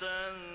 تَنْتَهِي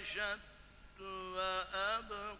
أشد وأبقى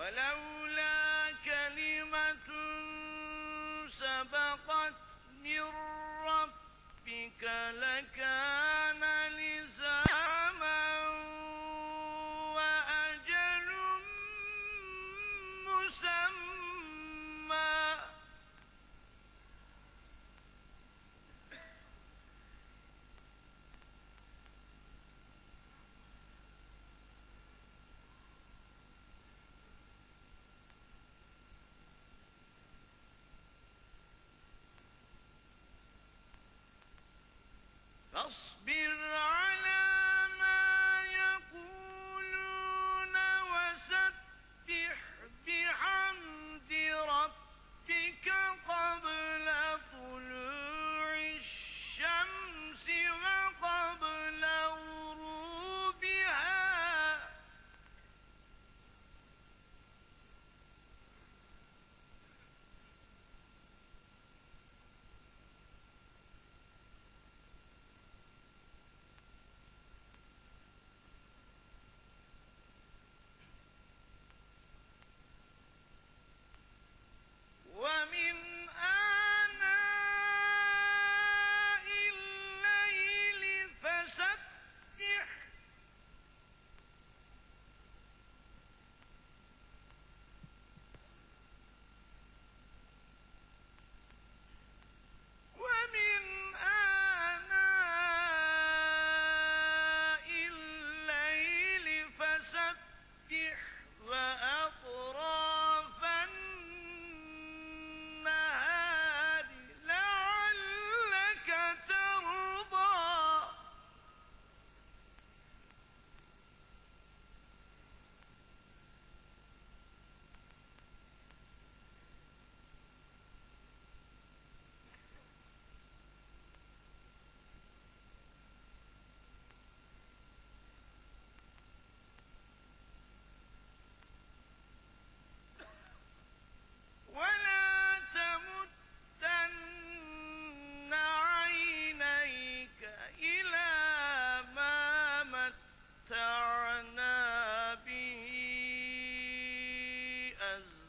ولولا كلمة سبقت من ربك لكان uh,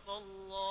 صدق الله